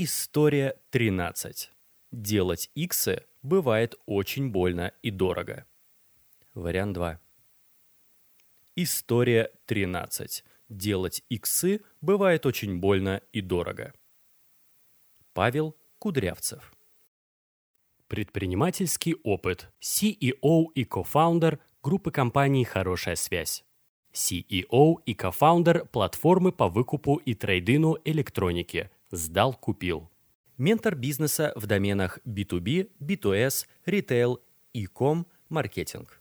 История 13. Делать иксы бывает очень больно и дорого. Вариант 2. История 13. Делать иксы бывает очень больно и дорого. Павел Кудрявцев. Предпринимательский опыт. CEO и кофаундер группы компаний «Хорошая связь». CEO и кофаундер платформы по выкупу и трейдину электроники «Сдал, купил». Ментор бизнеса в доменах B2B, B2S, ритейл, e-com, маркетинг.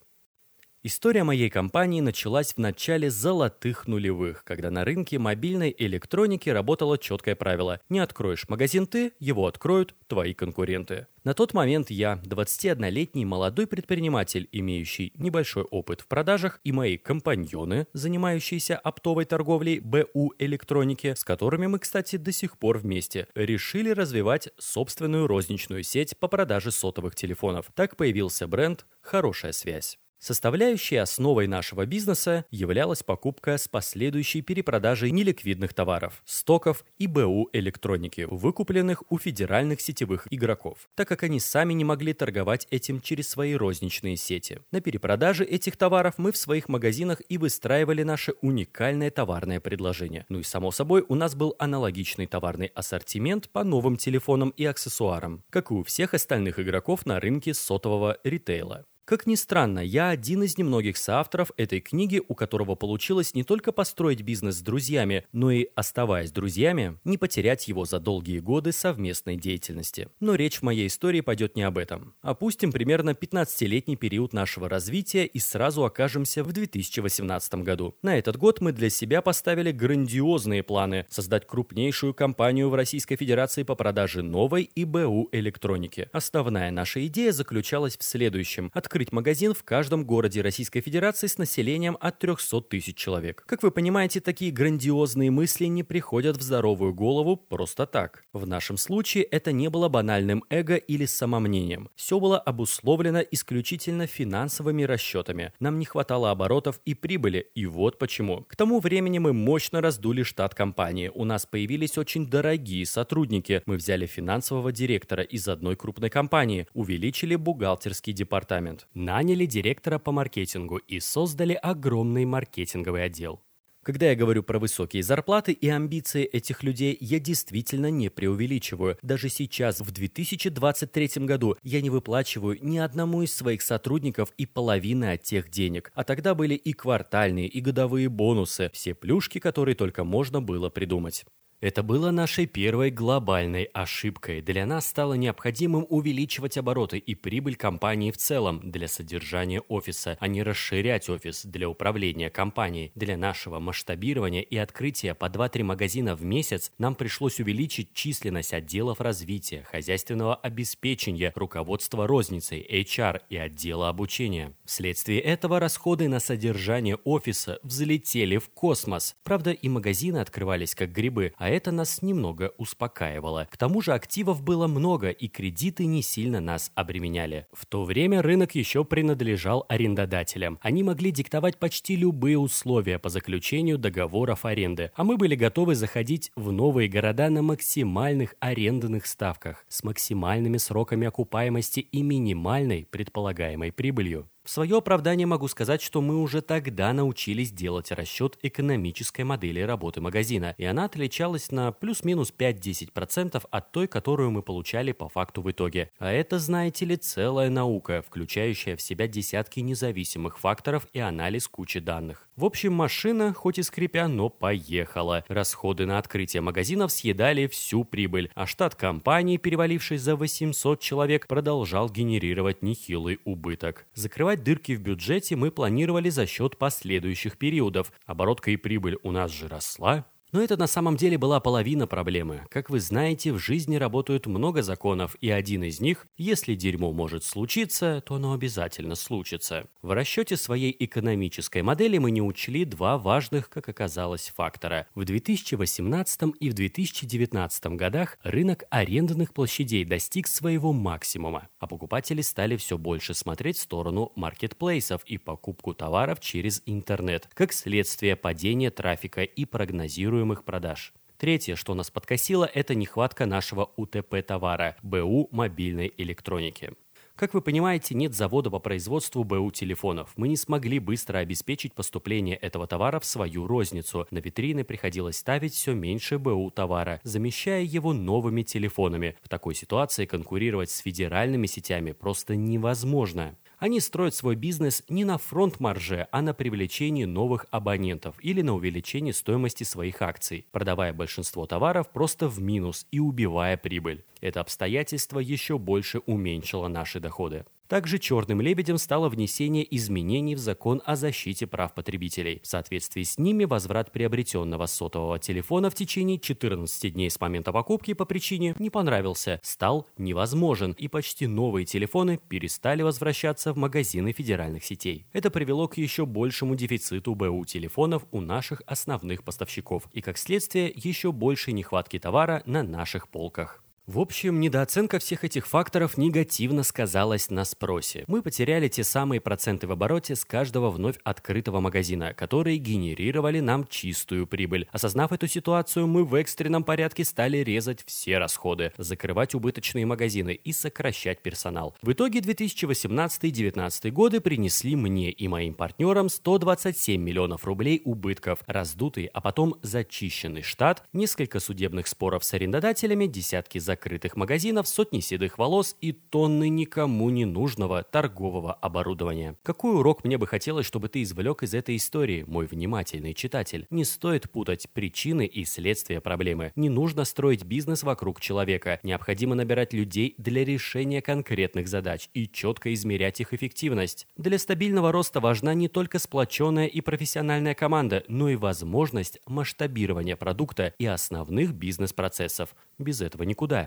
История моей компании началась в начале золотых нулевых, когда на рынке мобильной электроники работало четкое правило «Не откроешь магазин ты, его откроют твои конкуренты». На тот момент я, 21-летний молодой предприниматель, имеющий небольшой опыт в продажах, и мои компаньоны, занимающиеся оптовой торговлей БУ электроники, с которыми мы, кстати, до сих пор вместе, решили развивать собственную розничную сеть по продаже сотовых телефонов. Так появился бренд «Хорошая связь». Составляющей основой нашего бизнеса являлась покупка с последующей перепродажей неликвидных товаров, стоков и БУ электроники, выкупленных у федеральных сетевых игроков, так как они сами не могли торговать этим через свои розничные сети. На перепродаже этих товаров мы в своих магазинах и выстраивали наше уникальное товарное предложение. Ну и само собой, у нас был аналогичный товарный ассортимент по новым телефонам и аксессуарам, как и у всех остальных игроков на рынке сотового ритейла. Как ни странно, я один из немногих соавторов этой книги, у которого получилось не только построить бизнес с друзьями, но и, оставаясь друзьями, не потерять его за долгие годы совместной деятельности. Но речь в моей истории пойдет не об этом. Опустим примерно 15-летний период нашего развития и сразу окажемся в 2018 году. На этот год мы для себя поставили грандиозные планы создать крупнейшую компанию в Российской Федерации по продаже новой и БУ электроники. Основная наша идея заключалась в следующем. Открыть магазин в каждом городе Российской Федерации с населением от 300 тысяч человек. Как вы понимаете, такие грандиозные мысли не приходят в здоровую голову просто так. В нашем случае это не было банальным эго или самомнением. Все было обусловлено исключительно финансовыми расчетами. Нам не хватало оборотов и прибыли, и вот почему. К тому времени мы мощно раздули штат компании. У нас появились очень дорогие сотрудники. Мы взяли финансового директора из одной крупной компании, увеличили бухгалтерский департамент наняли директора по маркетингу и создали огромный маркетинговый отдел. Когда я говорю про высокие зарплаты и амбиции этих людей, я действительно не преувеличиваю. Даже сейчас, в 2023 году, я не выплачиваю ни одному из своих сотрудников и половины от тех денег. А тогда были и квартальные, и годовые бонусы, все плюшки, которые только можно было придумать. Это было нашей первой глобальной ошибкой. Для нас стало необходимым увеличивать обороты и прибыль компании в целом для содержания офиса, а не расширять офис для управления компанией. Для нашего масштабирования и открытия по 2-3 магазина в месяц нам пришлось увеличить численность отделов развития, хозяйственного обеспечения, руководства розницей, HR и отдела обучения. Вследствие этого расходы на содержание офиса взлетели в космос. Правда, и магазины открывались как грибы, а а это нас немного успокаивало. К тому же активов было много, и кредиты не сильно нас обременяли. В то время рынок еще принадлежал арендодателям. Они могли диктовать почти любые условия по заключению договоров аренды, а мы были готовы заходить в новые города на максимальных арендных ставках, с максимальными сроками окупаемости и минимальной предполагаемой прибылью. В свое оправдание могу сказать, что мы уже тогда научились делать расчет экономической модели работы магазина, и она отличалась на плюс-минус 5-10% от той, которую мы получали по факту в итоге. А это, знаете ли, целая наука, включающая в себя десятки независимых факторов и анализ кучи данных. В общем, машина, хоть и скрипя, но поехала. Расходы на открытие магазинов съедали всю прибыль, а штат компании, переваливший за 800 человек, продолжал генерировать нехилый убыток. Закрывать Закрывать дырки в бюджете мы планировали за счет последующих периодов. Оборотка и прибыль у нас же росла, но это на самом деле была половина проблемы. Как вы знаете, в жизни работают много законов, и один из них, если дерьмо может случиться, то оно обязательно случится. В расчете своей экономической модели мы не учли два важных, как оказалось, фактора. В 2018 и в 2019 годах рынок арендных площадей достиг своего максимума, а покупатели стали все больше смотреть в сторону маркетплейсов и покупку товаров через интернет, как следствие падения трафика и прогнозируемых планируемых продаж. Третье, что нас подкосило, это нехватка нашего УТП-товара – БУ мобильной электроники. Как вы понимаете, нет завода по производству БУ телефонов. Мы не смогли быстро обеспечить поступление этого товара в свою розницу. На витрины приходилось ставить все меньше БУ товара, замещая его новыми телефонами. В такой ситуации конкурировать с федеральными сетями просто невозможно. Они строят свой бизнес не на фронт-марже, а на привлечении новых абонентов или на увеличении стоимости своих акций, продавая большинство товаров просто в минус и убивая прибыль. Это обстоятельство еще больше уменьшило наши доходы. Также черным лебедем стало внесение изменений в закон о защите прав потребителей. В соответствии с ними возврат приобретенного сотового телефона в течение 14 дней с момента покупки по причине «не понравился» стал невозможен, и почти новые телефоны перестали возвращаться в магазины федеральных сетей. Это привело к еще большему дефициту БУ телефонов у наших основных поставщиков и, как следствие, еще большей нехватки товара на наших полках. В общем, недооценка всех этих факторов негативно сказалась на спросе. Мы потеряли те самые проценты в обороте с каждого вновь открытого магазина, которые генерировали нам чистую прибыль. Осознав эту ситуацию, мы в экстренном порядке стали резать все расходы, закрывать убыточные магазины и сокращать персонал. В итоге 2018-2019 годы принесли мне и моим партнерам 127 миллионов рублей убытков, раздутый, а потом зачищенный штат, несколько судебных споров с арендодателями, десятки закрытых закрытых магазинов, сотни седых волос и тонны никому не нужного торгового оборудования. Какой урок мне бы хотелось, чтобы ты извлек из этой истории, мой внимательный читатель? Не стоит путать причины и следствия проблемы. Не нужно строить бизнес вокруг человека. Необходимо набирать людей для решения конкретных задач и четко измерять их эффективность. Для стабильного роста важна не только сплоченная и профессиональная команда, но и возможность масштабирования продукта и основных бизнес-процессов. Без этого никуда.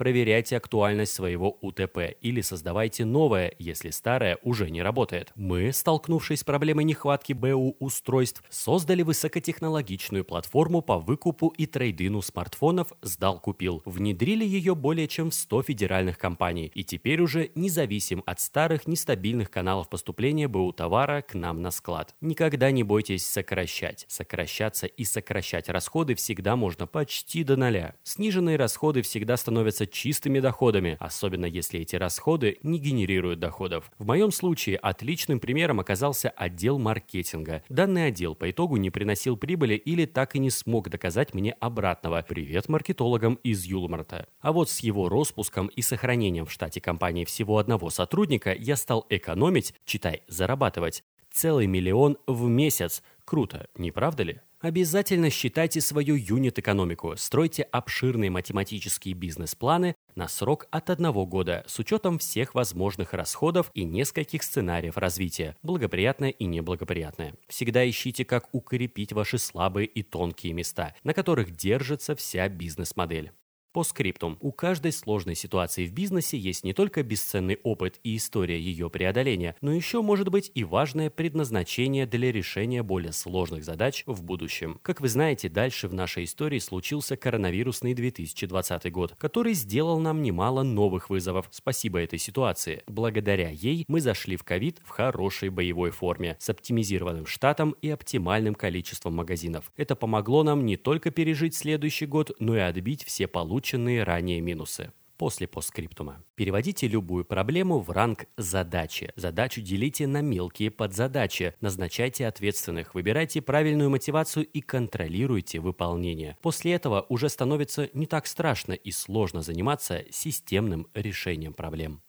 Проверяйте актуальность своего УТП или создавайте новое, если старое уже не работает. Мы, столкнувшись с проблемой нехватки БУ устройств, создали высокотехнологичную платформу по выкупу и трейдину смартфонов «Сдал купил». Внедрили ее более чем в 100 федеральных компаний и теперь уже не зависим от старых нестабильных каналов поступления БУ товара к нам на склад. Никогда не бойтесь сокращать. Сокращаться и сокращать расходы всегда можно почти до нуля. Сниженные расходы всегда становятся чистыми доходами, особенно если эти расходы не генерируют доходов. В моем случае отличным примером оказался отдел маркетинга. Данный отдел по итогу не приносил прибыли или так и не смог доказать мне обратного. Привет маркетологам из Юлмарта. А вот с его распуском и сохранением в штате компании всего одного сотрудника я стал экономить, читай, зарабатывать, целый миллион в месяц. Круто, не правда ли? Обязательно считайте свою юнит-экономику, стройте обширные математические бизнес-планы на срок от одного года с учетом всех возможных расходов и нескольких сценариев развития, благоприятное и неблагоприятное. Всегда ищите, как укрепить ваши слабые и тонкие места, на которых держится вся бизнес-модель. По скриптум. У каждой сложной ситуации в бизнесе есть не только бесценный опыт и история ее преодоления, но еще может быть и важное предназначение для решения более сложных задач в будущем. Как вы знаете, дальше в нашей истории случился коронавирусный 2020 год, который сделал нам немало новых вызовов. Спасибо этой ситуации. Благодаря ей мы зашли в ковид в хорошей боевой форме, с оптимизированным штатом и оптимальным количеством магазинов. Это помогло нам не только пережить следующий год, но и отбить все полученные полученные ранее минусы после постскриптума. Переводите любую проблему в ранг задачи. Задачу делите на мелкие подзадачи. Назначайте ответственных, выбирайте правильную мотивацию и контролируйте выполнение. После этого уже становится не так страшно и сложно заниматься системным решением проблем.